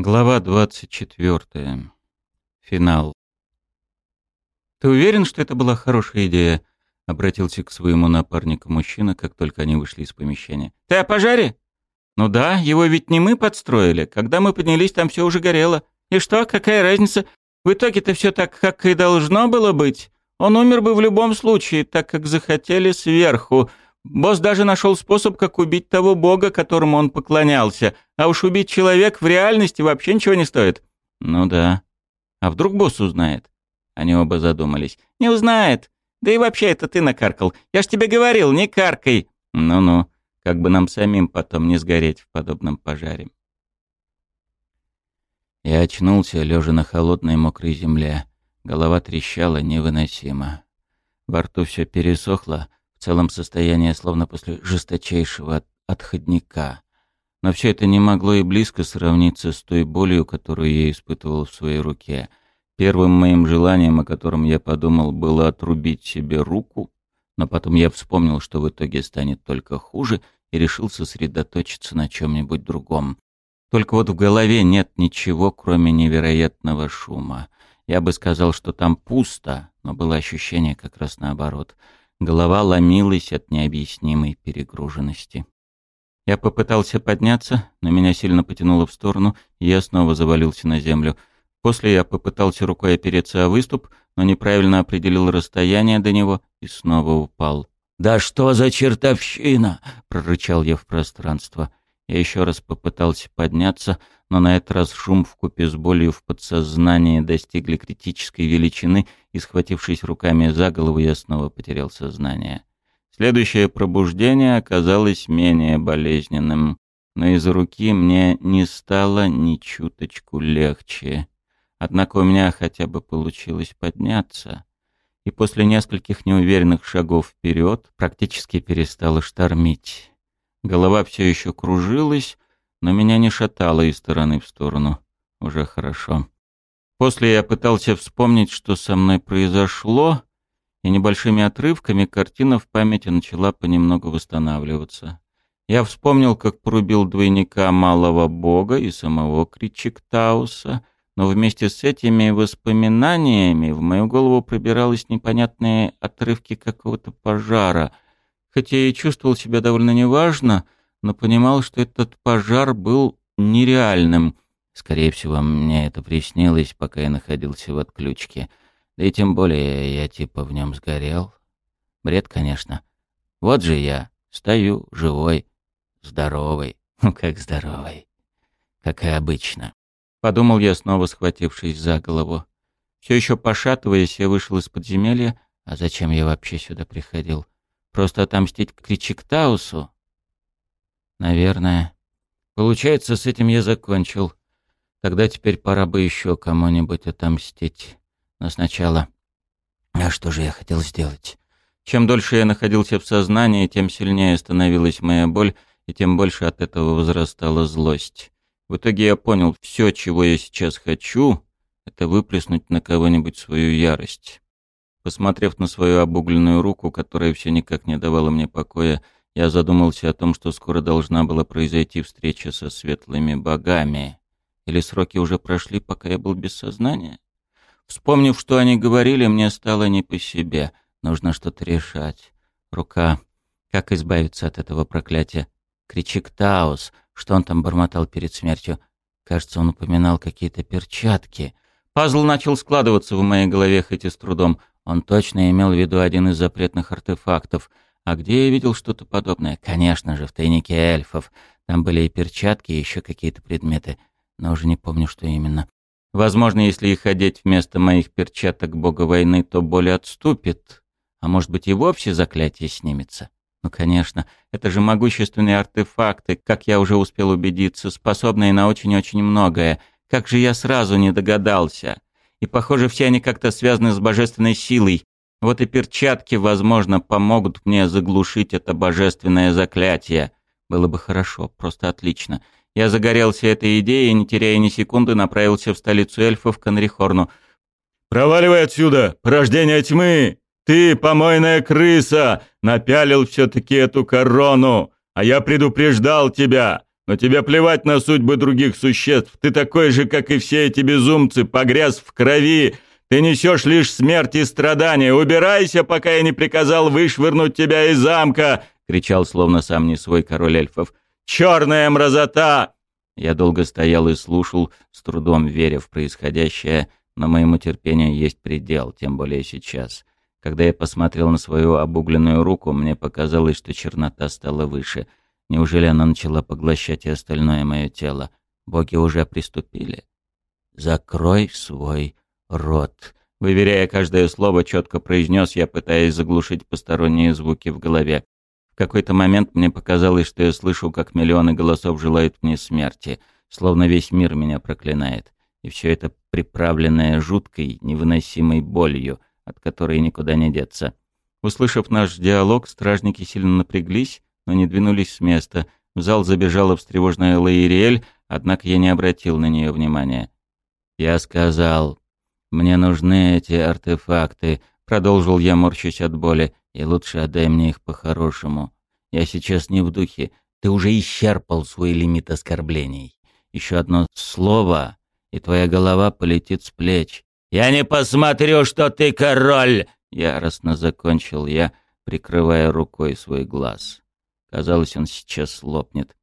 Глава 24. Финал. «Ты уверен, что это была хорошая идея?» — обратился к своему напарнику мужчина, как только они вышли из помещения. «Ты о пожаре?» «Ну да, его ведь не мы подстроили. Когда мы поднялись, там все уже горело. И что, какая разница? В итоге-то все так, как и должно было быть. Он умер бы в любом случае, так как захотели сверху. Босс даже нашел способ, как убить того бога, которому он поклонялся. А уж убить человека в реальности вообще ничего не стоит. Ну да. А вдруг босс узнает? Они оба задумались. Не узнает. Да и вообще это ты накаркал. Я ж тебе говорил, не каркай. Ну-ну, как бы нам самим потом не сгореть в подобном пожаре. Я очнулся, лежа на холодной мокрой земле. Голова трещала невыносимо. Во рту все пересохло, в целом состояние словно после жесточайшего отходника. Но все это не могло и близко сравниться с той болью, которую я испытывал в своей руке. Первым моим желанием, о котором я подумал, было отрубить себе руку, но потом я вспомнил, что в итоге станет только хуже, и решил сосредоточиться на чем-нибудь другом. Только вот в голове нет ничего, кроме невероятного шума. Я бы сказал, что там пусто, но было ощущение как раз наоборот — Голова ломилась от необъяснимой перегруженности. Я попытался подняться, но меня сильно потянуло в сторону, и я снова завалился на землю. После я попытался рукой опереться о выступ, но неправильно определил расстояние до него и снова упал. «Да что за чертовщина!» — прорычал я в пространство. Я еще раз попытался подняться, но на этот раз шум в купе с болью в подсознании достигли критической величины, и, схватившись руками за голову, я снова потерял сознание. Следующее пробуждение оказалось менее болезненным, но из руки мне не стало ни чуточку легче. Однако у меня хотя бы получилось подняться, и после нескольких неуверенных шагов вперед практически перестало штормить. Голова все еще кружилась, но меня не шатало из стороны в сторону. Уже хорошо. После я пытался вспомнить, что со мной произошло, и небольшими отрывками картина в памяти начала понемногу восстанавливаться. Я вспомнил, как порубил двойника малого бога и самого Кричиктауса, но вместе с этими воспоминаниями в мою голову пробирались непонятные отрывки какого-то пожара — хотя и чувствовал себя довольно неважно, но понимал, что этот пожар был нереальным. Скорее всего, мне это приснилось, пока я находился в отключке. Да и тем более я типа в нем сгорел. Бред, конечно. Вот же я, стою, живой, здоровый. Ну, как здоровый. Как и обычно. Подумал я, снова схватившись за голову. Все еще пошатываясь, я вышел из подземелья. А зачем я вообще сюда приходил? Просто отомстить Кричиктаусу? Наверное. Получается, с этим я закончил. Тогда теперь пора бы еще кому-нибудь отомстить. Но сначала... А что же я хотел сделать? Чем дольше я находился в сознании, тем сильнее становилась моя боль, и тем больше от этого возрастала злость. В итоге я понял, все, чего я сейчас хочу, это выплеснуть на кого-нибудь свою ярость. Посмотрев на свою обугленную руку, которая все никак не давала мне покоя, я задумался о том, что скоро должна была произойти встреча со светлыми богами. Или сроки уже прошли, пока я был без сознания? Вспомнив, что они говорили, мне стало не по себе. Нужно что-то решать. Рука. Как избавиться от этого проклятия? Кричик Таус. Что он там бормотал перед смертью? Кажется, он упоминал какие-то перчатки. Пазл начал складываться в моей голове, хоть и с трудом. Он точно имел в виду один из запретных артефактов. А где я видел что-то подобное? Конечно же, в тайнике эльфов. Там были и перчатки, и еще какие-то предметы. Но уже не помню, что именно. Возможно, если их одеть вместо моих перчаток бога войны, то боль отступит. А может быть и вовсе заклятие снимется. Ну, конечно, это же могущественные артефакты, как я уже успел убедиться, способные на очень-очень многое. Как же я сразу не догадался и, похоже, все они как-то связаны с божественной силой. Вот и перчатки, возможно, помогут мне заглушить это божественное заклятие. Было бы хорошо, просто отлично. Я загорелся этой идеей и, не теряя ни секунды, направился в столицу эльфов, Конрихорну. «Проваливай отсюда, порождение тьмы! Ты, помойная крыса, напялил все-таки эту корону, а я предупреждал тебя! Но тебе плевать на судьбы других существ. Ты такой же, как и все эти безумцы, погряз в крови. Ты несешь лишь смерть и страдания. Убирайся, пока я не приказал вышвырнуть тебя из замка!» — кричал, словно сам не свой король эльфов. «Черная мразота!» Я долго стоял и слушал, с трудом веря в происходящее, но моему терпению есть предел, тем более сейчас. Когда я посмотрел на свою обугленную руку, мне показалось, что чернота стала выше — Неужели она начала поглощать и остальное мое тело? Боги уже приступили. «Закрой свой рот», — выверяя каждое слово, четко произнес я, пытаясь заглушить посторонние звуки в голове. В какой-то момент мне показалось, что я слышу, как миллионы голосов желают мне смерти, словно весь мир меня проклинает. И все это приправленное жуткой, невыносимой болью, от которой никуда не деться. Услышав наш диалог, стражники сильно напряглись, но не двинулись с места. В зал забежала встревоженная Лаириэль, однако я не обратил на нее внимания. «Я сказал, мне нужны эти артефакты», — продолжил я, морщась от боли, «и лучше отдай мне их по-хорошему. Я сейчас не в духе. Ты уже исчерпал свой лимит оскорблений. Еще одно слово, и твоя голова полетит с плеч. «Я не посмотрю, что ты король!» — яростно закончил я, прикрывая рукой свой глаз. Казалось, он сейчас лопнет.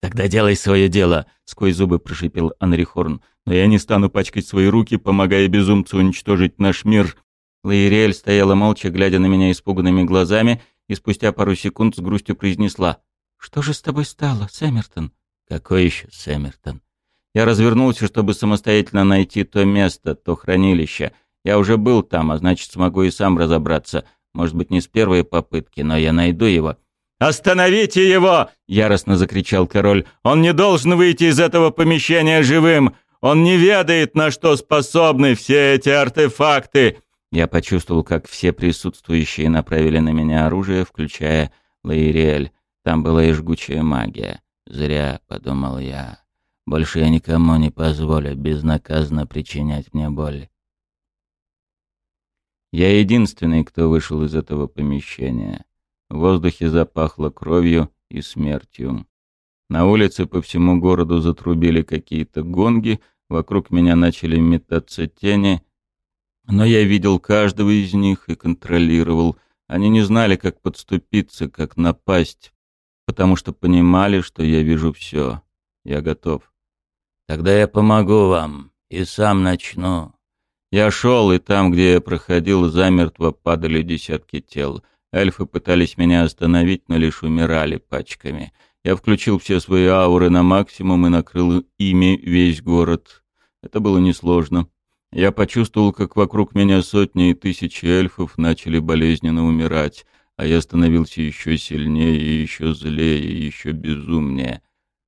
«Тогда делай свое дело!» — сквозь зубы прошипел Анрихорн. «Но я не стану пачкать свои руки, помогая безумцу уничтожить наш мир!» Лаириэль стояла молча, глядя на меня испуганными глазами, и спустя пару секунд с грустью произнесла. «Что же с тобой стало, Сэммертон?» «Какой еще Сэммертон?» Я развернулся, чтобы самостоятельно найти то место, то хранилище. Я уже был там, а значит, смогу и сам разобраться. Может быть, не с первой попытки, но я найду его. «Остановите его!» — яростно закричал король. «Он не должен выйти из этого помещения живым! Он не ведает, на что способны все эти артефакты!» Я почувствовал, как все присутствующие направили на меня оружие, включая Лаириэль. Там была и жгучая магия. «Зря», — подумал я. «Больше я никому не позволю безнаказанно причинять мне боль». Я единственный, кто вышел из этого помещения. В воздухе запахло кровью и смертью. На улице по всему городу затрубили какие-то гонги, вокруг меня начали метаться тени, но я видел каждого из них и контролировал. Они не знали, как подступиться, как напасть, потому что понимали, что я вижу все. Я готов. Тогда я помогу вам и сам начну. Я шел, и там, где я проходил, замертво падали десятки тел. Эльфы пытались меня остановить, но лишь умирали пачками. Я включил все свои ауры на максимум и накрыл ими весь город. Это было несложно. Я почувствовал, как вокруг меня сотни и тысячи эльфов начали болезненно умирать, а я становился еще сильнее, еще злее, еще безумнее.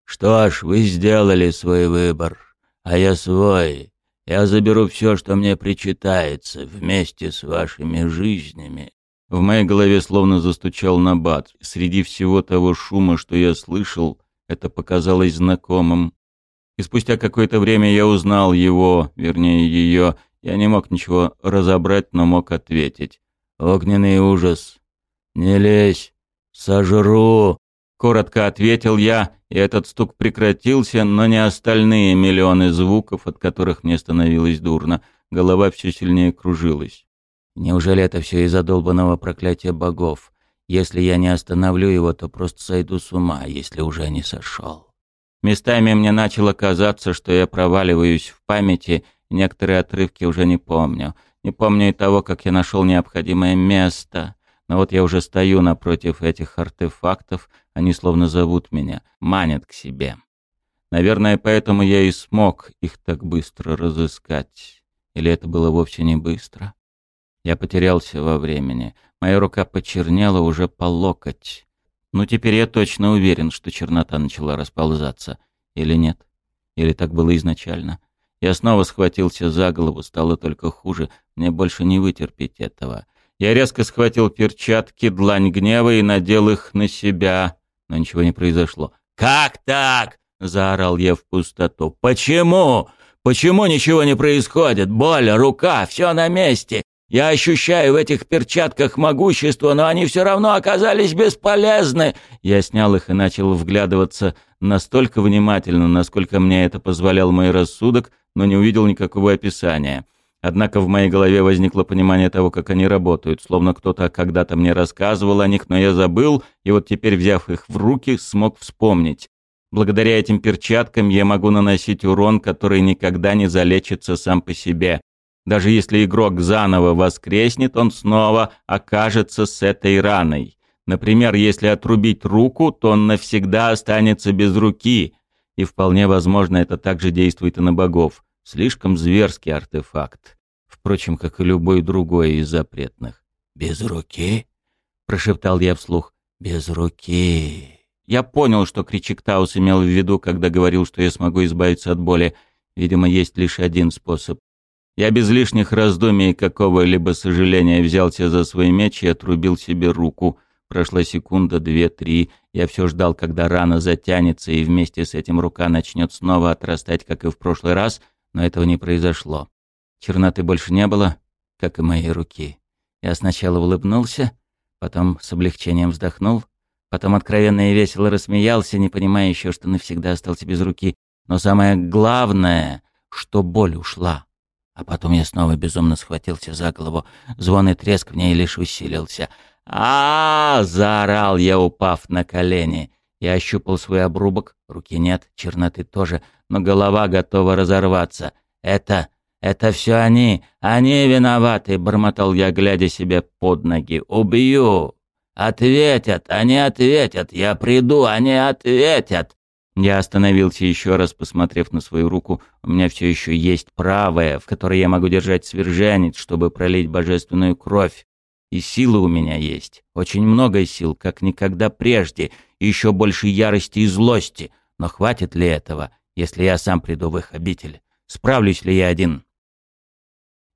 «Что ж, вы сделали свой выбор, а я свой. Я заберу все, что мне причитается, вместе с вашими жизнями. В моей голове словно застучал набат. Среди всего того шума, что я слышал, это показалось знакомым. И спустя какое-то время я узнал его, вернее ее. Я не мог ничего разобрать, но мог ответить. «Огненный ужас! Не лезь! Сожру!» Коротко ответил я, и этот стук прекратился, но не остальные миллионы звуков, от которых мне становилось дурно. Голова все сильнее кружилась. Неужели это все из-за долбанного проклятия богов? Если я не остановлю его, то просто сойду с ума, если уже не сошел. Местами мне начало казаться, что я проваливаюсь в памяти, некоторые отрывки уже не помню. Не помню и того, как я нашел необходимое место. Но вот я уже стою напротив этих артефактов, они словно зовут меня, манят к себе. Наверное, поэтому я и смог их так быстро разыскать. Или это было вовсе не быстро? Я потерялся во времени. Моя рука почернела уже по локоть. Ну, теперь я точно уверен, что чернота начала расползаться. Или нет? Или так было изначально? Я снова схватился за голову, стало только хуже. Мне больше не вытерпеть этого. Я резко схватил перчатки, длань гнева и надел их на себя. Но ничего не произошло. «Как так?» — заорал я в пустоту. «Почему? Почему ничего не происходит? Боль, рука, все на месте. Я ощущаю в этих перчатках могущество, но они все равно оказались бесполезны. Я снял их и начал вглядываться настолько внимательно, насколько мне это позволял мой рассудок, но не увидел никакого описания. Однако в моей голове возникло понимание того, как они работают, словно кто-то когда-то мне рассказывал о них, но я забыл, и вот теперь, взяв их в руки, смог вспомнить. Благодаря этим перчаткам я могу наносить урон, который никогда не залечится сам по себе. Даже если игрок заново воскреснет, он снова окажется с этой раной. Например, если отрубить руку, то он навсегда останется без руки. И вполне возможно, это также действует и на богов. Слишком зверский артефакт. Впрочем, как и любой другой из запретных. «Без руки?» — прошептал я вслух. «Без руки...» Я понял, что Кричиктаус имел в виду, когда говорил, что я смогу избавиться от боли. Видимо, есть лишь один способ. Я без лишних раздумий и какого-либо сожаления взялся за свой меч и отрубил себе руку. Прошла секунда, две, три. Я все ждал, когда рана затянется, и вместе с этим рука начнет снова отрастать, как и в прошлый раз — но этого не произошло. Черноты больше не было, как и моей руки. Я сначала улыбнулся, потом с облегчением вздохнул, потом откровенно и весело рассмеялся, не понимая еще, что навсегда остался без руки. Но самое главное, что боль ушла. А потом я снова безумно схватился за голову. Звон и треск в ней лишь усилился. а, -а, -а заорал я, упав на колени. Я ощупал свой обрубок, руки нет, черноты тоже, но голова готова разорваться. «Это... это все они! Они виноваты!» — бормотал я, глядя себе под ноги. «Убью! Ответят! Они ответят! Я приду! Они ответят!» Я остановился еще раз, посмотрев на свою руку. У меня все еще есть правая, в которой я могу держать сверженец, чтобы пролить божественную кровь. И силы у меня есть. Очень много сил, как никогда прежде. И еще больше ярости и злости. Но хватит ли этого? если я сам приду в их обитель? Справлюсь ли я один?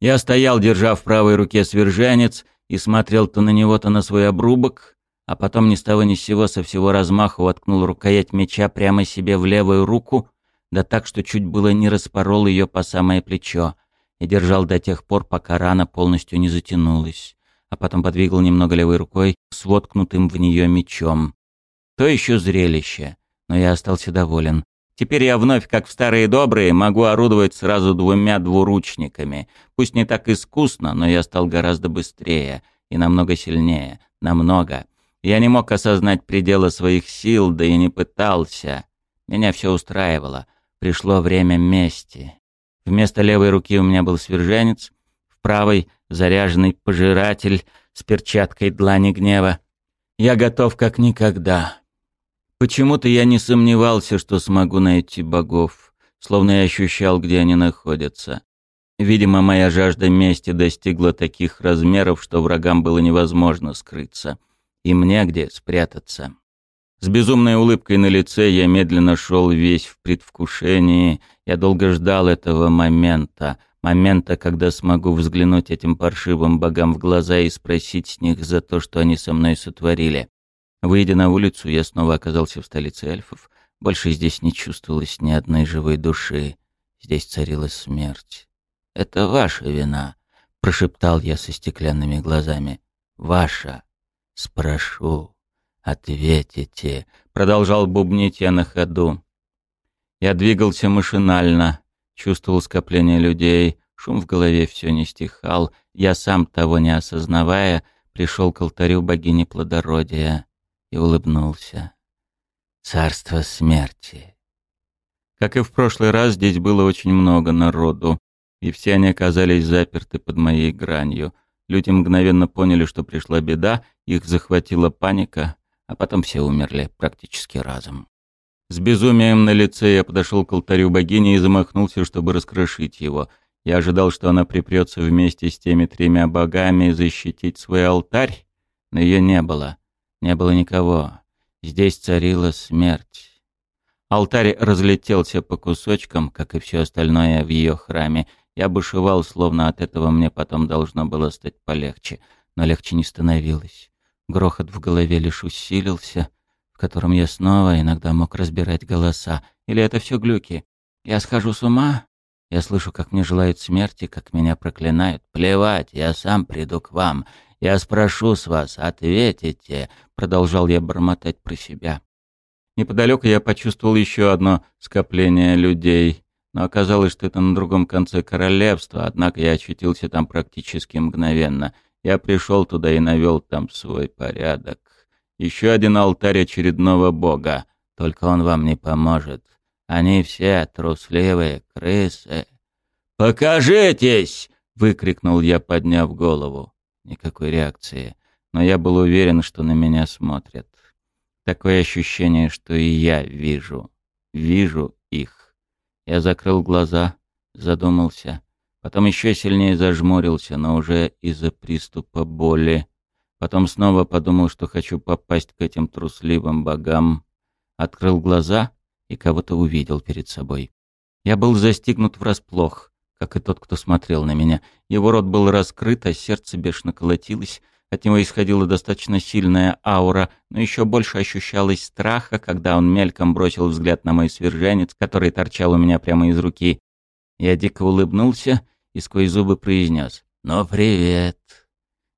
Я стоял, держа в правой руке сверженец, и смотрел то на него, то на свой обрубок, а потом ни с того ни с сего со всего размаху воткнул рукоять меча прямо себе в левую руку, да так, что чуть было не распорол ее по самое плечо, и держал до тех пор, пока рана полностью не затянулась, а потом подвигал немного левой рукой с воткнутым в нее мечом. То еще зрелище, но я остался доволен. Теперь я вновь, как в старые добрые, могу орудовать сразу двумя двуручниками. Пусть не так искусно, но я стал гораздо быстрее и намного сильнее. Намного. Я не мог осознать пределы своих сил, да и не пытался. Меня все устраивало. Пришло время мести. Вместо левой руки у меня был сверженец, в правой — заряженный пожиратель с перчаткой длани гнева. Я готов как никогда. Почему-то я не сомневался, что смогу найти богов, словно я ощущал, где они находятся. Видимо, моя жажда мести достигла таких размеров, что врагам было невозможно скрыться. И мне где спрятаться. С безумной улыбкой на лице я медленно шел весь в предвкушении. Я долго ждал этого момента, момента, когда смогу взглянуть этим паршивым богам в глаза и спросить с них за то, что они со мной сотворили. Выйдя на улицу, я снова оказался в столице эльфов. Больше здесь не чувствовалось ни одной живой души. Здесь царила смерть. «Это ваша вина», — прошептал я со стеклянными глазами. «Ваша. Спрошу. Ответите», — продолжал бубнить я на ходу. Я двигался машинально, чувствовал скопление людей, шум в голове все не стихал. Я сам, того не осознавая, пришел к алтарю богини плодородия и улыбнулся. Царство смерти. Как и в прошлый раз, здесь было очень много народу, и все они оказались заперты под моей гранью. Люди мгновенно поняли, что пришла беда, их захватила паника, а потом все умерли практически разом. С безумием на лице я подошел к алтарю богини и замахнулся, чтобы раскрошить его. Я ожидал, что она припрется вместе с теми тремя богами защитить свой алтарь, но ее не было. Не было никого. Здесь царила смерть. Алтарь разлетелся по кусочкам, как и все остальное в ее храме. Я бушевал, словно от этого мне потом должно было стать полегче, но легче не становилось. Грохот в голове лишь усилился, в котором я снова иногда мог разбирать голоса. Или это все глюки? Я схожу с ума? Я слышу, как мне желают смерти, как меня проклинают. Плевать, я сам приду к вам. Я спрошу с вас, ответите, продолжал я бормотать про себя. Неподалеку я почувствовал еще одно скопление людей, но оказалось, что это на другом конце королевства, однако я очутился там практически мгновенно. Я пришел туда и навел там свой порядок. Еще один алтарь очередного бога, только он вам не поможет. Они все трусливые крысы. «Покажитесь!» — выкрикнул я, подняв голову. Никакой реакции, но я был уверен, что на меня смотрят. Такое ощущение, что и я вижу. Вижу их. Я закрыл глаза, задумался. Потом еще сильнее зажмурился, но уже из-за приступа боли. Потом снова подумал, что хочу попасть к этим трусливым богам. Открыл глаза и кого-то увидел перед собой. Я был застигнут врасплох, как и тот, кто смотрел на меня. Его рот был раскрыт, а сердце бешено колотилось. От него исходила достаточно сильная аура, но еще больше ощущалось страха, когда он мельком бросил взгляд на мой сверженец, который торчал у меня прямо из руки. Я дико улыбнулся и сквозь зубы произнес «Ну, привет!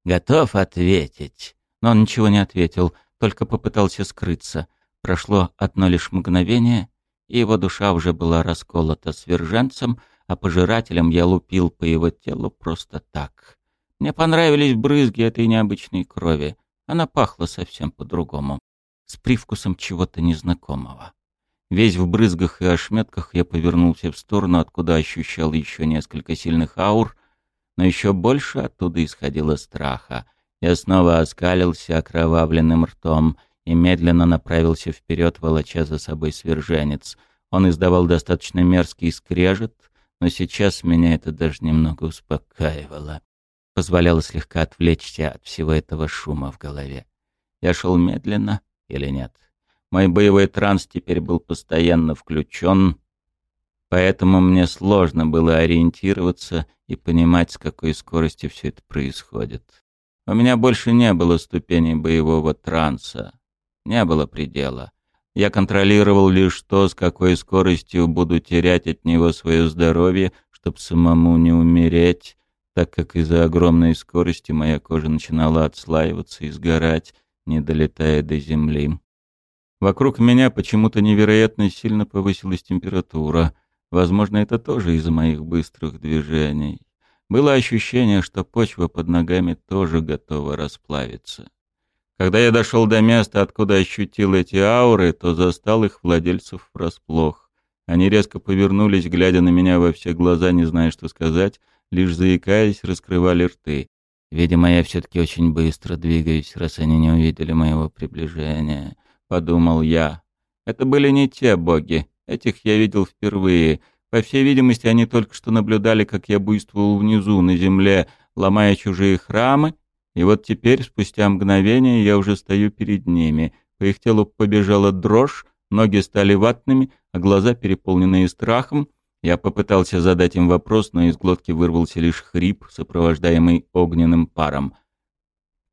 Готов ответить?» Но он ничего не ответил, только попытался скрыться. Прошло одно лишь мгновение, и его душа уже была расколота сверженцем, а пожирателем я лупил по его телу просто так. Мне понравились брызги этой необычной крови. Она пахла совсем по-другому, с привкусом чего-то незнакомого. Весь в брызгах и ошметках я повернулся в сторону, откуда ощущал еще несколько сильных аур, но еще больше оттуда исходило страха. Я снова оскалился окровавленным ртом и медленно направился вперед, волоча за собой сверженец. Он издавал достаточно мерзкий скрежет, но сейчас меня это даже немного успокаивало позволяло слегка отвлечься от всего этого шума в голове. Я шел медленно или нет? Мой боевой транс теперь был постоянно включен, поэтому мне сложно было ориентироваться и понимать, с какой скоростью все это происходит. У меня больше не было ступеней боевого транса, не было предела. Я контролировал лишь то, с какой скоростью буду терять от него свое здоровье, чтобы самому не умереть, так как из-за огромной скорости моя кожа начинала отслаиваться и сгорать, не долетая до земли. Вокруг меня почему-то невероятно сильно повысилась температура. Возможно, это тоже из-за моих быстрых движений. Было ощущение, что почва под ногами тоже готова расплавиться. Когда я дошел до места, откуда ощутил эти ауры, то застал их владельцев врасплох. Они резко повернулись, глядя на меня во все глаза, не зная, что сказать, лишь заикаясь, раскрывали рты. Видимо, я все-таки очень быстро двигаюсь, раз они не увидели моего приближения, — подумал я. Это были не те боги, этих я видел впервые. По всей видимости, они только что наблюдали, как я буйствовал внизу, на земле, ломая чужие храмы, и вот теперь, спустя мгновение, я уже стою перед ними. По их телу побежала дрожь, ноги стали ватными, а глаза, переполненные страхом, я попытался задать им вопрос, но из глотки вырвался лишь хрип, сопровождаемый огненным паром.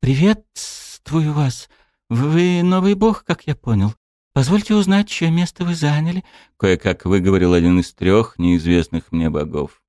«Приветствую вас. Вы новый бог, как я понял. Позвольте узнать, чье место вы заняли?» Кое-как выговорил один из трех неизвестных мне богов.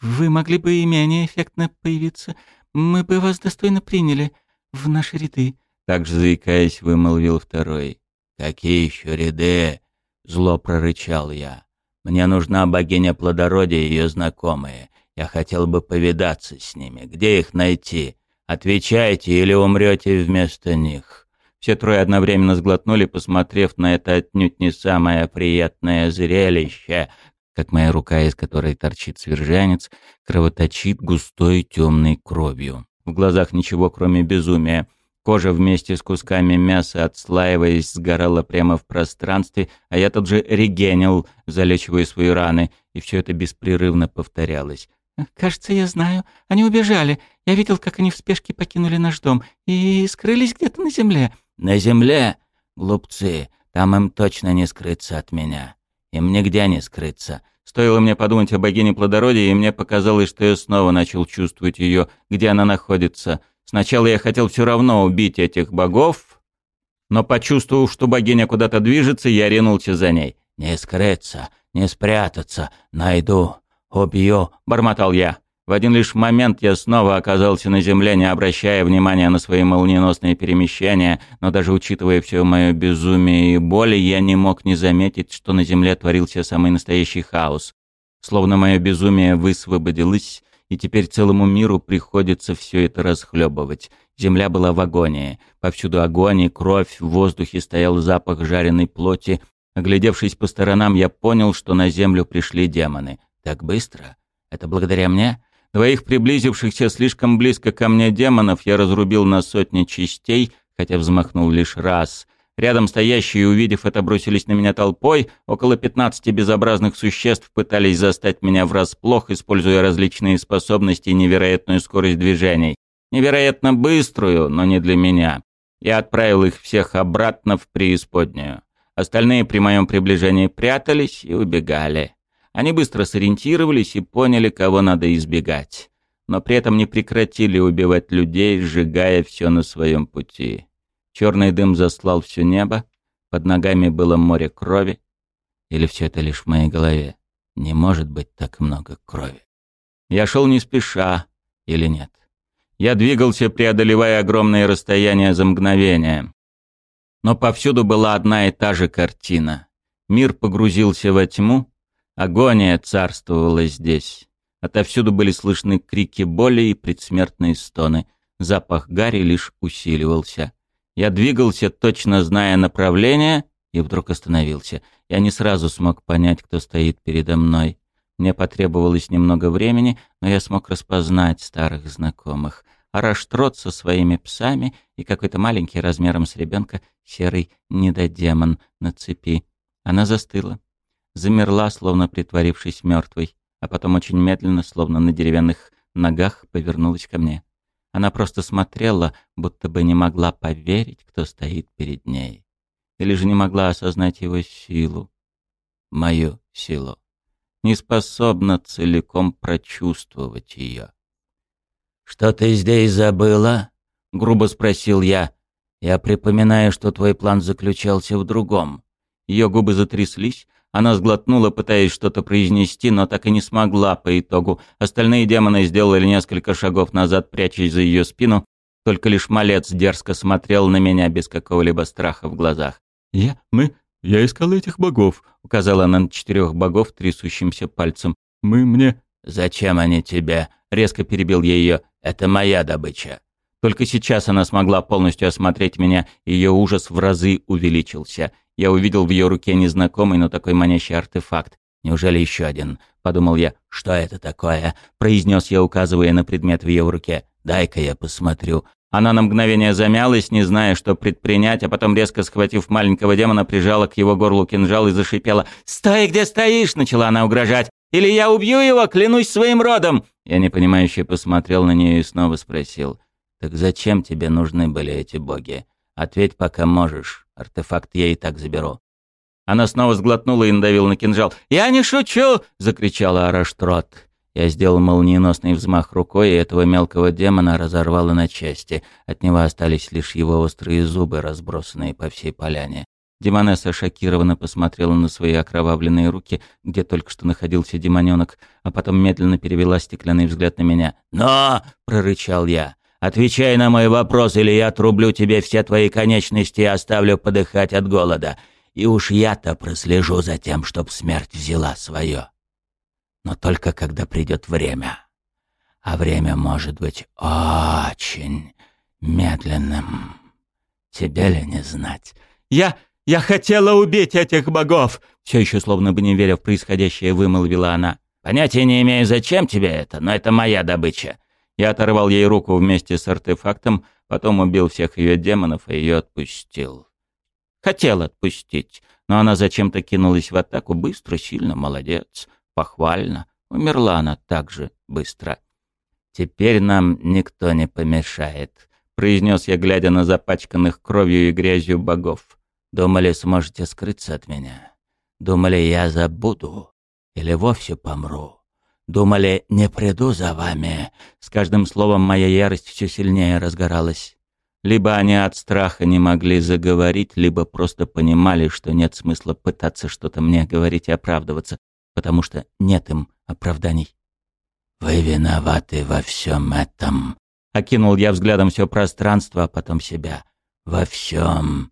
«Вы могли бы и менее эффектно появиться. Мы бы вас достойно приняли в наши ряды». Также заикаясь, вымолвил второй. «Какие еще ряды?» — зло прорычал я. Мне нужна богиня плодородия и ее знакомые. Я хотел бы повидаться с ними. Где их найти? Отвечайте, или умрете вместо них». Все трое одновременно сглотнули, посмотрев на это отнюдь не самое приятное зрелище, как моя рука, из которой торчит свержанец, кровоточит густой темной кровью. В глазах ничего, кроме безумия — Кожа вместе с кусками мяса, отслаиваясь, сгорала прямо в пространстве, а я тут же регенил, залечивая свои раны, и все это беспрерывно повторялось. «Кажется, я знаю. Они убежали. Я видел, как они в спешке покинули наш дом и скрылись где-то на земле». «На земле? Глупцы. Там им точно не скрыться от меня. Им нигде не скрыться. Стоило мне подумать о богине плодородия, и мне показалось, что я снова начал чувствовать ее, где она находится. Сначала я хотел все равно убить этих богов, но почувствовав, что богиня куда-то движется, я ринулся за ней. «Не скрыться, не спрятаться, найду, убью», — бормотал я. В один лишь момент я снова оказался на земле, не обращая внимания на свои молниеносные перемещения, но даже учитывая все мое безумие и боли, я не мог не заметить, что на земле творился самый настоящий хаос. Словно мое безумие высвободилось, и теперь целому миру приходится все это расхлебывать. Земля была в агонии. Повсюду огонь и кровь, в воздухе стоял запах жареной плоти. Оглядевшись по сторонам, я понял, что на землю пришли демоны. Так быстро? Это благодаря мне? Двоих приблизившихся слишком близко ко мне демонов я разрубил на сотни частей, хотя взмахнул лишь раз. Рядом стоящие, увидев это, бросились на меня толпой. Около пятнадцати безобразных существ пытались застать меня врасплох, используя различные способности и невероятную скорость движений. Невероятно быструю, но не для меня. Я отправил их всех обратно в преисподнюю. Остальные при моем приближении прятались и убегали. Они быстро сориентировались и поняли, кого надо избегать. Но при этом не прекратили убивать людей, сжигая все на своем пути. Черный дым заслал все небо, под ногами было море крови. Или все это лишь в моей голове? Не может быть так много крови. Я шел не спеша, или нет? Я двигался, преодолевая огромные расстояния за мгновение. Но повсюду была одна и та же картина. Мир погрузился во тьму, Агония царствовала здесь. Отовсюду были слышны крики боли и предсмертные стоны. Запах гари лишь усиливался. Я двигался, точно зная направление, и вдруг остановился. Я не сразу смог понять, кто стоит передо мной. Мне потребовалось немного времени, но я смог распознать старых знакомых. Араштрот со своими псами и какой-то маленький размером с ребенка серый недодемон на цепи. Она застыла замерла, словно притворившись мертвой, а потом очень медленно, словно на деревянных ногах, повернулась ко мне. Она просто смотрела, будто бы не могла поверить, кто стоит перед ней. Или же не могла осознать его силу, мою силу. Не способна целиком прочувствовать ее. «Что ты здесь забыла?» — грубо спросил я. «Я припоминаю, что твой план заключался в другом». Ее губы затряслись, она сглотнула, пытаясь что-то произнести, но так и не смогла по итогу. Остальные демоны сделали несколько шагов назад, прячась за ее спину. Только лишь малец дерзко смотрел на меня без какого-либо страха в глазах. «Я... мы... я искал этих богов», — указала она на четырех богов трясущимся пальцем. «Мы мне...» «Зачем они тебе?» — резко перебил я ее. «Это моя добыча». Только сейчас она смогла полностью осмотреть меня, и ее ужас в разы увеличился. Я увидел в ее руке незнакомый, но такой манящий артефакт. «Неужели еще один?» — подумал я. «Что это такое?» — произнес я, указывая на предмет в ее руке. «Дай-ка я посмотрю». Она на мгновение замялась, не зная, что предпринять, а потом, резко схватив маленького демона, прижала к его горлу кинжал и зашипела. «Стой, где стоишь!» — начала она угрожать. «Или я убью его, клянусь своим родом!» Я непонимающе посмотрел на нее и снова спросил. «Так зачем тебе нужны были эти боги? Ответь, пока можешь. Артефакт я и так заберу». Она снова сглотнула и надавила на кинжал. «Я не шучу!» — закричала Араштрот. Я сделал молниеносный взмах рукой, и этого мелкого демона разорвало на части. От него остались лишь его острые зубы, разбросанные по всей поляне. Демонесса шокированно посмотрела на свои окровавленные руки, где только что находился демоненок, а потом медленно перевела стеклянный взгляд на меня. «Но!» — прорычал я. Отвечай на мой вопрос, или я отрублю тебе все твои конечности и оставлю подыхать от голода. И уж я-то прослежу за тем, чтоб смерть взяла свое. Но только когда придет время. А время может быть очень медленным. Тебе ли не знать? Я... я хотела убить этих богов! Все еще словно бы не веря в происходящее, вымолвила она. Понятия не имею, зачем тебе это, но это моя добыча. Я оторвал ей руку вместе с артефактом, потом убил всех ее демонов и ее отпустил. Хотел отпустить, но она зачем-то кинулась в атаку быстро, сильно, молодец, похвально. Умерла она так же быстро. «Теперь нам никто не помешает», — произнес я, глядя на запачканных кровью и грязью богов. «Думали, сможете скрыться от меня? Думали, я забуду или вовсе помру?» Думали, не приду за вами. С каждым словом моя ярость все сильнее разгоралась. Либо они от страха не могли заговорить, либо просто понимали, что нет смысла пытаться что-то мне говорить и оправдываться, потому что нет им оправданий. Вы виноваты во всем этом. Окинул я взглядом все пространство, а потом себя. Во всем.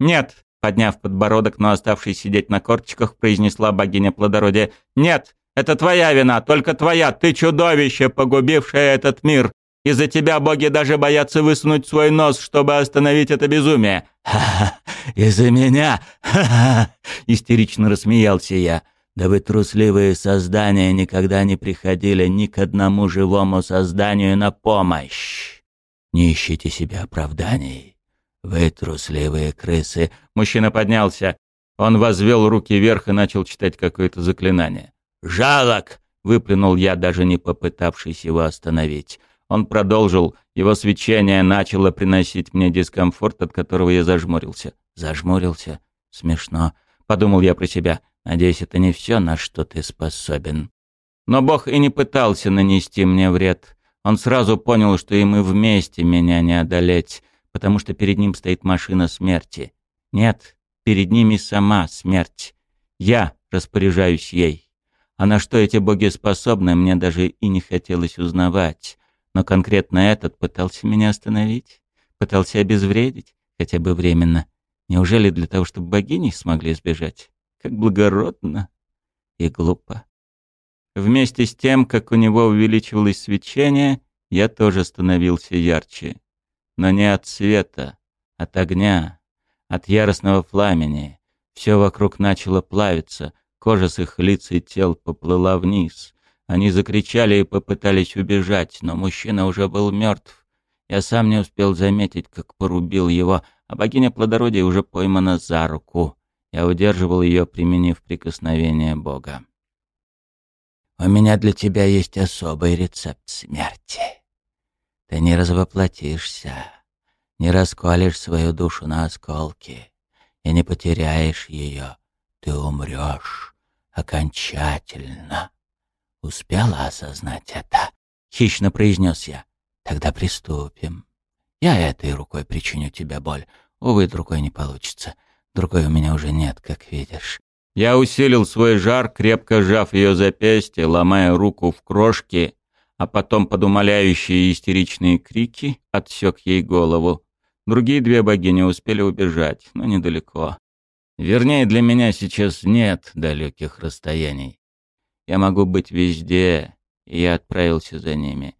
Нет, подняв подбородок, но оставшись сидеть на корточках, произнесла богиня плодородия. Нет, это твоя вина, только твоя. Ты чудовище, погубившее этот мир. Из-за тебя боги даже боятся высунуть свой нос, чтобы остановить это безумие. Ха-ха, из-за меня? Ха-ха, истерично рассмеялся я. Да вы трусливые создания никогда не приходили ни к одному живому созданию на помощь. Не ищите себе оправданий. Вы трусливые крысы. Мужчина поднялся. Он возвел руки вверх и начал читать какое-то заклинание. «Жалок!» — выплюнул я, даже не попытавшись его остановить. Он продолжил. Его свечение начало приносить мне дискомфорт, от которого я зажмурился. Зажмурился? Смешно. Подумал я про себя. Надеюсь, это не все, на что ты способен. Но Бог и не пытался нанести мне вред. Он сразу понял, что и мы вместе меня не одолеть, потому что перед ним стоит машина смерти. Нет, перед ними сама смерть. Я распоряжаюсь ей. А на что эти боги способны, мне даже и не хотелось узнавать. Но конкретно этот пытался меня остановить, пытался обезвредить, хотя бы временно. Неужели для того, чтобы богини смогли сбежать? Как благородно и глупо. Вместе с тем, как у него увеличивалось свечение, я тоже становился ярче. Но не от света, от огня, от яростного пламени. Все вокруг начало плавиться, кожа с их лиц и тел поплыла вниз. Они закричали и попытались убежать, но мужчина уже был мертв. Я сам не успел заметить, как порубил его, а богиня плодородия уже поймана за руку. Я удерживал ее, применив прикосновение Бога. «У меня для тебя есть особый рецепт смерти. Ты не развоплотишься, не расколешь свою душу на осколки и не потеряешь ее. Ты умрешь окончательно». Успела осознать это? Хищно произнес я. Тогда приступим. Я этой рукой причиню тебе боль. Увы, другой не получится. Другой у меня уже нет, как видишь. Я усилил свой жар, крепко сжав ее запястье, ломая руку в крошки, а потом под умоляющие истеричные крики отсек ей голову. Другие две богини успели убежать, но недалеко. Вернее, для меня сейчас нет далеких расстояний. Я могу быть везде, и я отправился за ними.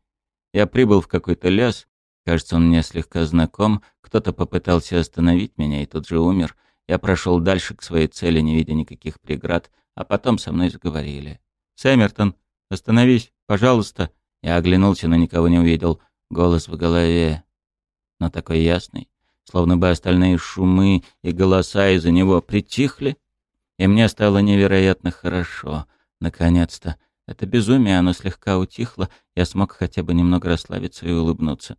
Я прибыл в какой-то лес, кажется, он мне слегка знаком, кто-то попытался остановить меня и тут же умер — я прошел дальше к своей цели, не видя никаких преград, а потом со мной заговорили. «Сэмертон, остановись, пожалуйста!» Я оглянулся, но никого не увидел. Голос в голове, но такой ясный, словно бы остальные шумы и голоса из-за него притихли, и мне стало невероятно хорошо. Наконец-то. Это безумие, оно слегка утихло, я смог хотя бы немного расслабиться и улыбнуться.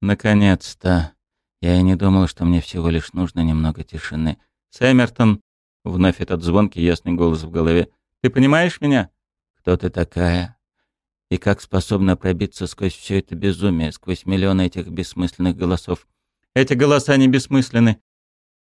Наконец-то. Я и не думал, что мне всего лишь нужно немного тишины. «Сэмертон!» — вновь этот звонкий ясный голос в голове. «Ты понимаешь меня?» «Кто ты такая?» И как способна пробиться сквозь все это безумие, сквозь миллионы этих бессмысленных голосов? Эти голоса не бессмысленны.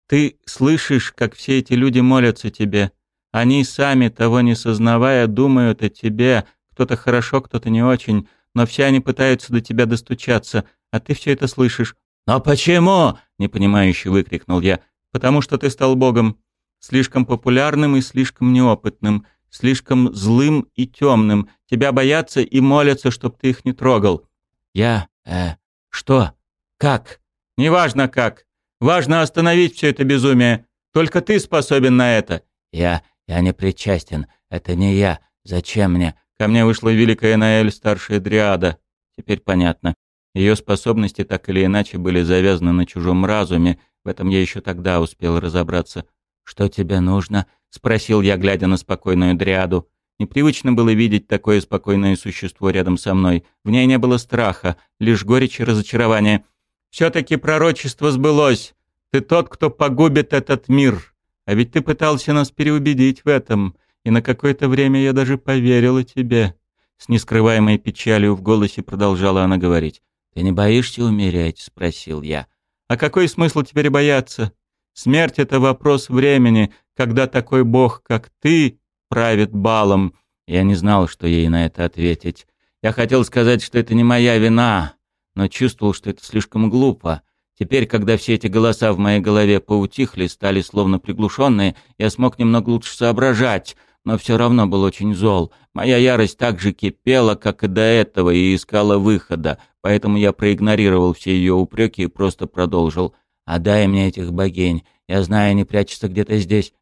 Ты слышишь, как все эти люди молятся тебе. Они сами, того не сознавая, думают о тебе. Кто-то хорошо, кто-то не очень. Но все они пытаются до тебя достучаться, а ты все это слышишь. «Но почему?» — непонимающе выкрикнул я. «Потому что ты стал богом. Слишком популярным и слишком неопытным. Слишком злым и темным. Тебя боятся и молятся, чтоб ты их не трогал». «Я... э... что? Как?» «Неважно как. Важно остановить все это безумие. Только ты способен на это». «Я... я не причастен. Это не я. Зачем мне?» Ко мне вышла великая Наэль, старшая Дриада. Теперь понятно. Ее способности так или иначе были завязаны на чужом разуме, в этом я еще тогда успел разобраться. «Что тебе нужно?» — спросил я, глядя на спокойную дриаду. Непривычно было видеть такое спокойное существо рядом со мной. В ней не было страха, лишь горечь и разочарование. «Все-таки пророчество сбылось. Ты тот, кто погубит этот мир. А ведь ты пытался нас переубедить в этом, и на какое-то время я даже поверила тебе». С нескрываемой печалью в голосе продолжала она говорить. «Ты не боишься умереть?» — спросил я. «А какой смысл теперь бояться? Смерть — это вопрос времени, когда такой бог, как ты, правит балом». Я не знал, что ей на это ответить. Я хотел сказать, что это не моя вина, но чувствовал, что это слишком глупо. Теперь, когда все эти голоса в моей голове поутихли, стали словно приглушенные, я смог немного лучше соображать, но все равно был очень зол. Моя ярость так же кипела, как и до этого, и искала выхода, поэтому я проигнорировал все ее упреки и просто продолжил. «Отдай мне этих богинь. Я знаю, они прячутся где-то здесь».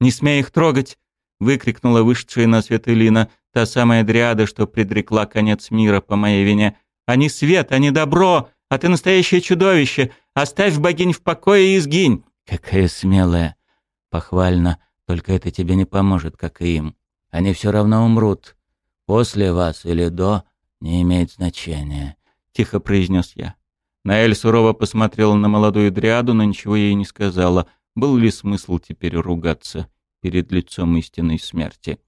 «Не смей их трогать!» — выкрикнула вышедшая на свет Элина, та самая дриада, что предрекла конец мира по моей вине. «Они свет, они добро, а ты настоящее чудовище! Оставь богинь в покое и сгинь!» «Какая смелая!» «Похвально, только это тебе не поможет, как и им. Они все равно умрут. После вас или до не имеет значения», — тихо произнес я. Наэль сурово посмотрела на молодую дриаду, но ничего ей не сказала. Был ли смысл теперь ругаться перед лицом истинной смерти?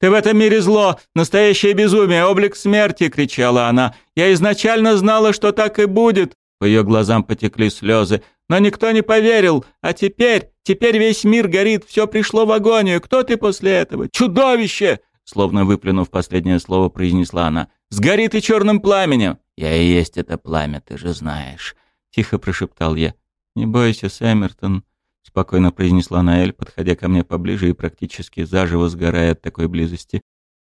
«Ты в этом мире зло! Настоящее безумие! Облик смерти!» — кричала она. «Я изначально знала, что так и будет!» По ее глазам потекли слезы. «Но никто не поверил! А теперь, теперь весь мир горит, все пришло в агонию! Кто ты после этого? Чудовище!» Словно выплюнув последнее слово, произнесла она. «Сгорит и черным пламенем!» «Я и есть это пламя, ты же знаешь», — тихо прошептал я. «Не бойся, Сэммертон», — спокойно произнесла Наэль, подходя ко мне поближе и практически заживо сгорая от такой близости.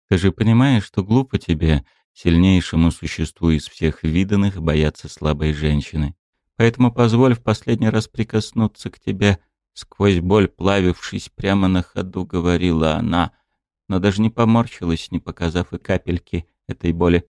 «Ты же понимаешь, что глупо тебе, сильнейшему существу из всех виданных, бояться слабой женщины. Поэтому позволь в последний раз прикоснуться к тебе». Сквозь боль, плавившись прямо на ходу, говорила она, но даже не поморщилась, не показав и капельки этой боли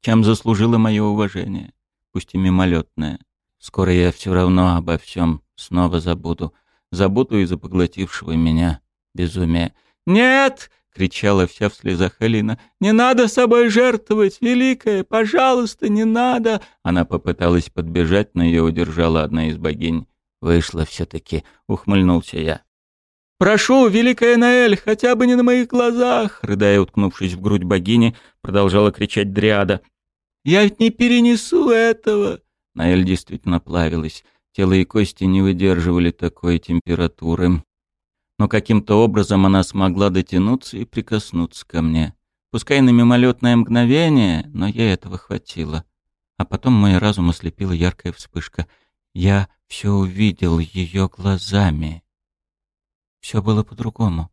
чем заслужила мое уважение, пусть и мимолетное. Скоро я все равно обо всем снова забуду. Забуду из-за поглотившего меня безумия. «Нет!» — кричала вся в слезах Алина. «Не надо собой жертвовать, великая! Пожалуйста, не надо!» Она попыталась подбежать, но ее удержала одна из богинь. «Вышло все-таки», — ухмыльнулся я. «Прошу, великая Наэль, хотя бы не на моих глазах!» Рыдая, уткнувшись в грудь богини, продолжала кричать Дриада. «Я ведь не перенесу этого!» Наэль действительно плавилась. Тело и кости не выдерживали такой температуры. Но каким-то образом она смогла дотянуться и прикоснуться ко мне. Пускай на мимолетное мгновение, но ей этого хватило. А потом мой разум ослепила яркая вспышка. Я все увидел ее глазами. Все было по-другому.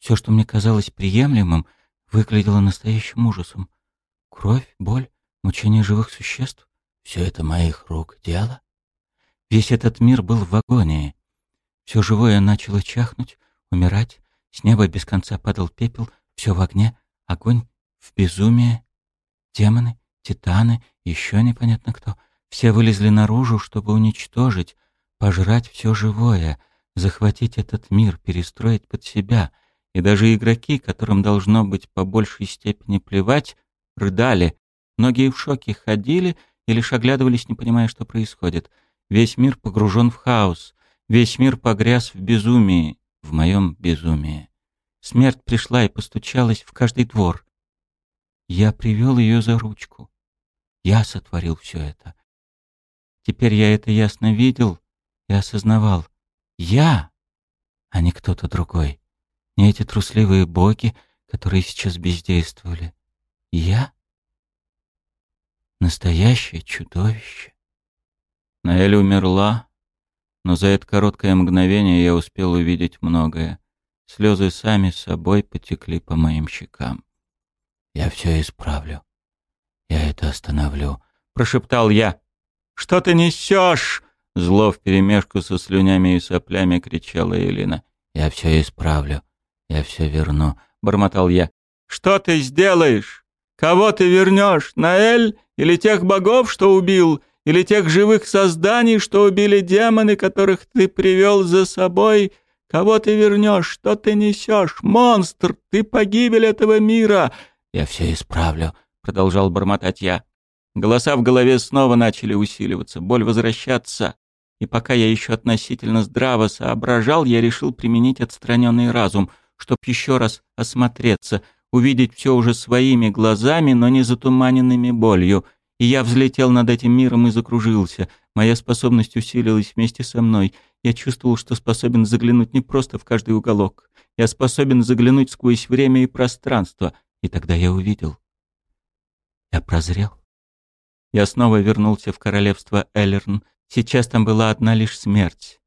Все, что мне казалось приемлемым, выглядело настоящим ужасом. Кровь, боль, мучение живых существ — все это моих рук дело. Весь этот мир был в агонии. Все живое начало чахнуть, умирать, с неба без конца падал пепел, все в огне, огонь в безумие. Демоны, титаны, еще непонятно кто, все вылезли наружу, чтобы уничтожить, пожрать все живое — захватить этот мир, перестроить под себя. И даже игроки, которым должно быть по большей степени плевать, рыдали. Многие в шоке ходили и лишь оглядывались, не понимая, что происходит. Весь мир погружен в хаос. Весь мир погряз в безумии, в моем безумии. Смерть пришла и постучалась в каждый двор. Я привел ее за ручку. Я сотворил все это. Теперь я это ясно видел и осознавал. Я, а не кто-то другой. Не эти трусливые боги, которые сейчас бездействовали. Я — настоящее чудовище. Наэль умерла, но за это короткое мгновение я успел увидеть многое. Слезы сами собой потекли по моим щекам. «Я все исправлю. Я это остановлю», — прошептал я. «Что ты несешь?» Зло вперемешку со слюнями и соплями кричала Элина. «Я все исправлю. Я все верну», — бормотал я. «Что ты сделаешь? Кого ты вернешь? Наэль? Или тех богов, что убил? Или тех живых созданий, что убили демоны, которых ты привел за собой? Кого ты вернешь? Что ты несешь? Монстр! Ты погибель этого мира!» «Я все исправлю», — продолжал бормотать я. Голоса в голове снова начали усиливаться, боль возвращаться. И пока я еще относительно здраво соображал, я решил применить отстраненный разум, чтоб еще раз осмотреться, увидеть все уже своими глазами, но не затуманенными болью. И я взлетел над этим миром и закружился. Моя способность усилилась вместе со мной. Я чувствовал, что способен заглянуть не просто в каждый уголок. Я способен заглянуть сквозь время и пространство. И тогда я увидел. Я прозрел. Я снова вернулся в королевство Эллерн. Сейчас там была одна лишь смерть.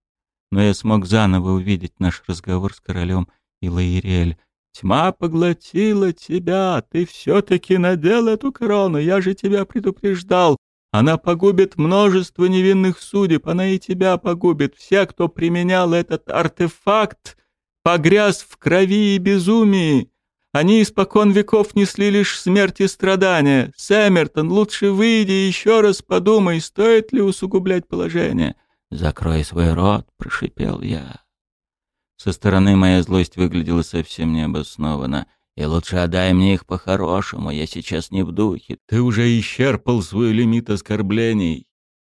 Но я смог заново увидеть наш разговор с королем и Лаириэль. «Тьма поглотила тебя, ты все-таки надел эту корону, я же тебя предупреждал. Она погубит множество невинных судеб, она и тебя погубит. Все, кто применял этот артефакт, погряз в крови и безумии. Они испокон веков несли лишь смерть и страдания. Сэммертон, лучше выйди еще раз подумай, стоит ли усугублять положение. «Закрой свой рот», — прошипел я. Со стороны моя злость выглядела совсем необоснованно. И лучше отдай мне их по-хорошему, я сейчас не в духе. Ты уже исчерпал свой лимит оскорблений.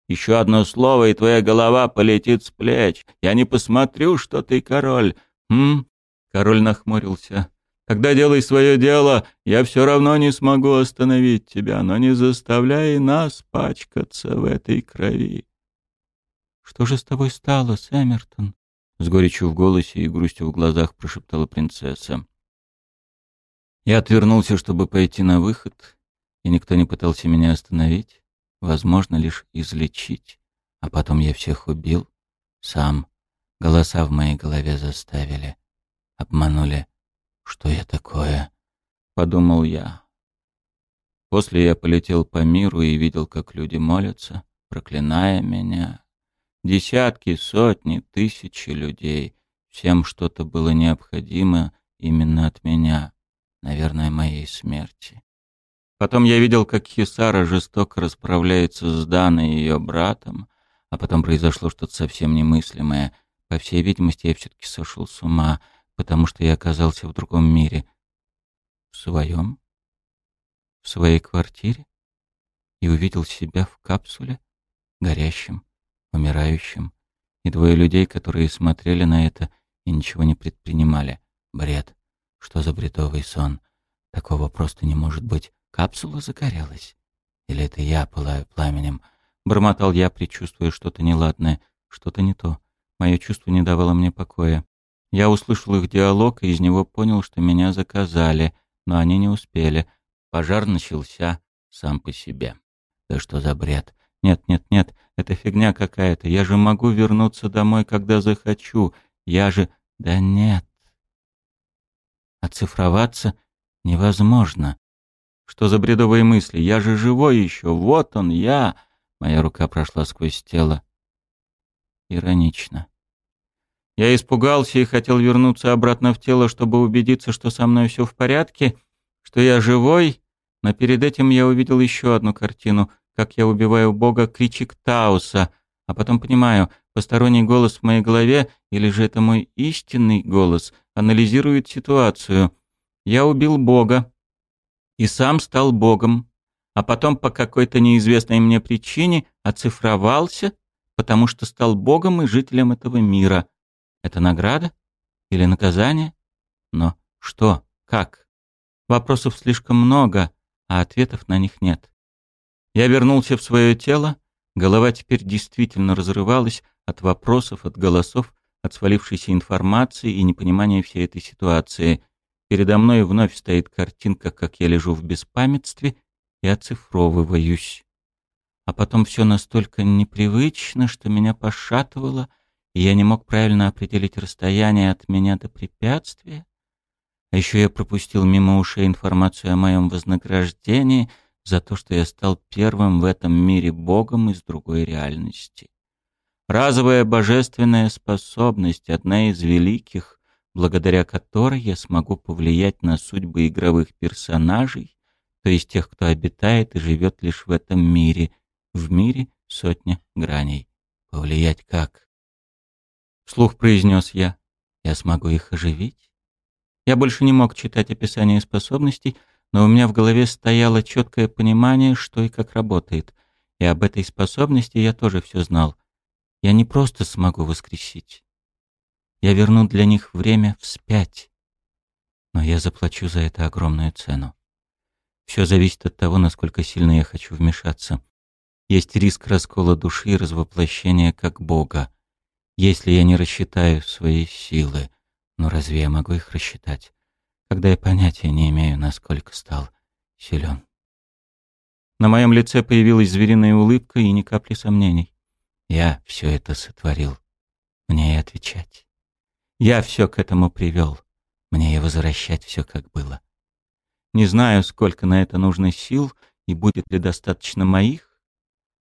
Еще одно слово, и твоя голова полетит с плеч. Я не посмотрю, что ты король. Хм? Король нахмурился. Тогда делай свое дело, я все равно не смогу остановить тебя, но не заставляй нас пачкаться в этой крови. Что же с тобой стало, Сэммертон? С горечью в голосе и грустью в глазах прошептала принцесса. Я отвернулся, чтобы пойти на выход, и никто не пытался меня остановить, возможно, лишь излечить. А потом я всех убил, сам. Голоса в моей голове заставили, обманули. Что я такое? Подумал я. После я полетел по миру и видел, как люди молятся, проклиная меня. Десятки, сотни, тысячи людей. Всем что-то было необходимо именно от меня наверное, моей смерти. Потом я видел, как Хисара жестоко расправляется с Даной и ее братом, а потом произошло что-то совсем немыслимое. По всей видимости, я все-таки сошел с ума, потому что я оказался в другом мире. В своем? В своей квартире? И увидел себя в капсуле, горящем, умирающем, и двое людей, которые смотрели на это и ничего не предпринимали. Бред. Что за бредовый сон? Такого просто не может быть. Капсула загорелась. Или это я пылаю пламенем? Бормотал я, предчувствуя что-то неладное, что-то не то. Мое чувство не давало мне покоя. Я услышал их диалог и из него понял, что меня заказали, но они не успели. Пожар начался сам по себе. Да что за бред? Нет, нет, нет, это фигня какая-то. Я же могу вернуться домой, когда захочу. Я же... Да нет. Оцифроваться невозможно. Что за бредовые мысли? Я же живой еще. Вот он, я. Моя рука прошла сквозь тело. Иронично. Я испугался и хотел вернуться обратно в тело, чтобы убедиться, что со мной все в порядке, что я живой, но перед этим я увидел еще одну картину, как я убиваю бога Кричик Тауса, а потом понимаю, посторонний голос в моей голове, или же это мой истинный голос, анализирует ситуацию. Я убил Бога и сам стал Богом, а потом по какой-то неизвестной мне причине оцифровался, потому что стал Богом и жителем этого мира. Это награда или наказание? Но что, как? Вопросов слишком много, а ответов на них нет. Я вернулся в свое тело, голова теперь действительно разрывалась от вопросов, от голосов, от свалившейся информации и непонимания всей этой ситуации. Передо мной вновь стоит картинка, как я лежу в беспамятстве и оцифровываюсь. А потом все настолько непривычно, что меня пошатывало, и я не мог правильно определить расстояние от меня до препятствия. А еще я пропустил мимо ушей информацию о моем вознаграждении за то, что я стал первым в этом мире богом из другой реальности. Разовая божественная способность, одна из великих, благодаря которой я смогу повлиять на судьбы игровых персонажей, то есть тех, кто обитает и живет лишь в этом мире. В мире сотня граней. Повлиять как? Вслух произнес я. Я смогу их оживить? Я больше не мог читать описание способностей, но у меня в голове стояло четкое понимание, что и как работает. И об этой способности я тоже все знал. Я не просто смогу воскресить. Я верну для них время вспять. Но я заплачу за это огромную цену. Все зависит от того, насколько сильно я хочу вмешаться. Есть риск раскола души и развоплощения как Бога. Если я не рассчитаю свои силы, но разве я могу их рассчитать, когда я понятия не имею, насколько стал силен? На моем лице появилась звериная улыбка и ни капли сомнений. Я все это сотворил. Мне и отвечать. Я все к этому привел. Мне и возвращать все как было. Не знаю, сколько на это нужно сил и будет ли достаточно моих,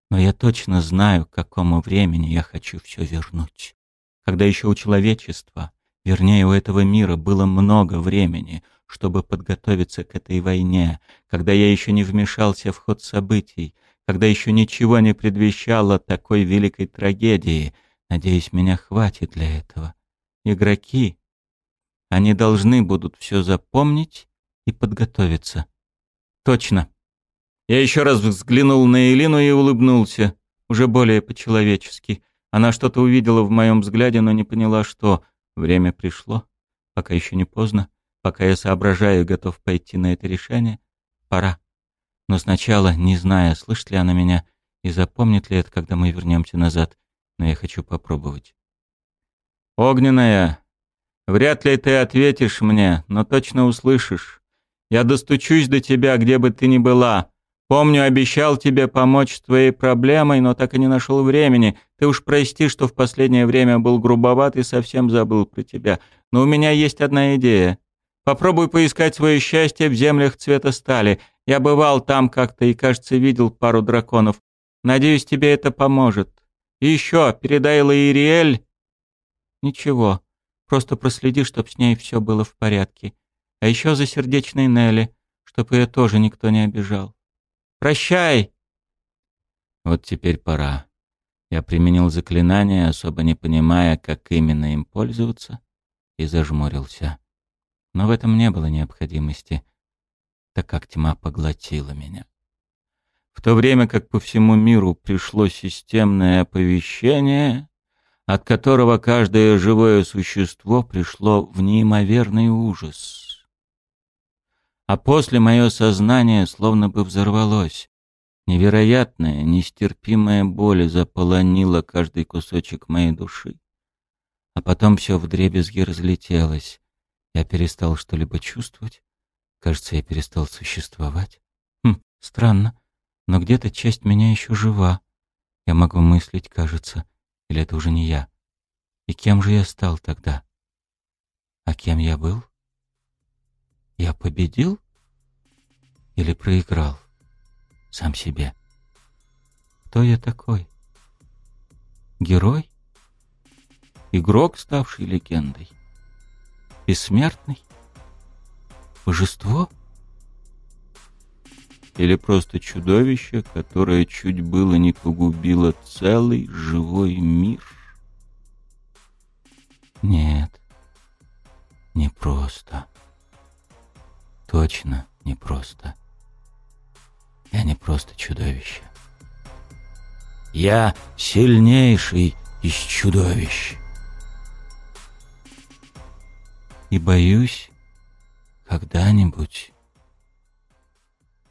но я точно знаю, к какому времени я хочу все вернуть. Когда еще у человечества, вернее, у этого мира было много времени, чтобы подготовиться к этой войне, когда я еще не вмешался в ход событий, когда еще ничего не предвещало такой великой трагедии. Надеюсь, меня хватит для этого. Игроки, они должны будут все запомнить и подготовиться. Точно. Я еще раз взглянул на Элину и улыбнулся, уже более по-человечески. Она что-то увидела в моем взгляде, но не поняла, что время пришло, пока еще не поздно. Пока я соображаю и готов пойти на это решение, пора. Но сначала, не зная, слышит ли она меня и запомнит ли это, когда мы вернемся назад, но я хочу попробовать. «Огненная, вряд ли ты ответишь мне, но точно услышишь. Я достучусь до тебя, где бы ты ни была. Помню, обещал тебе помочь с твоей проблемой, но так и не нашел времени. Ты уж прости, что в последнее время был грубоват и совсем забыл про тебя. Но у меня есть одна идея. Попробуй поискать свое счастье в землях цвета стали. Я бывал там как-то и, кажется, видел пару драконов. Надеюсь, тебе это поможет. И еще, передай Лаириэль... Ничего, просто проследи, чтоб с ней все было в порядке. А еще за сердечной Нелли, чтоб ее тоже никто не обижал. Прощай!» Вот теперь пора. Я применил заклинание, особо не понимая, как именно им пользоваться, и зажмурился. Но в этом не было необходимости, так как тьма поглотила меня. В то время как по всему миру пришло системное оповещение, от которого каждое живое существо пришло в неимоверный ужас. А после мое сознание словно бы взорвалось. Невероятная, нестерпимая боль заполонила каждый кусочек моей души. А потом все вдребезги разлетелось, я перестал что-либо чувствовать. Кажется, я перестал существовать. Хм, странно. Но где-то часть меня еще жива. Я могу мыслить, кажется. Или это уже не я? И кем же я стал тогда? А кем я был? Я победил? Или проиграл? Сам себе. Кто я такой? Герой? Игрок, ставший легендой? Бессмертный? Божество? Или просто чудовище, которое чуть было не погубило целый живой мир? Нет, не просто. Точно не просто. Я не просто чудовище. Я сильнейший из чудовищ. И боюсь, когда-нибудь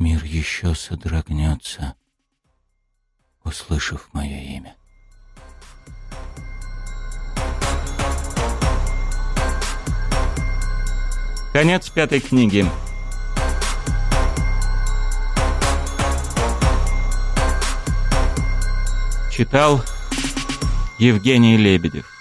мир еще содрогнется, услышав мое имя. Конец пятой книги. Читал Евгений Лебедев.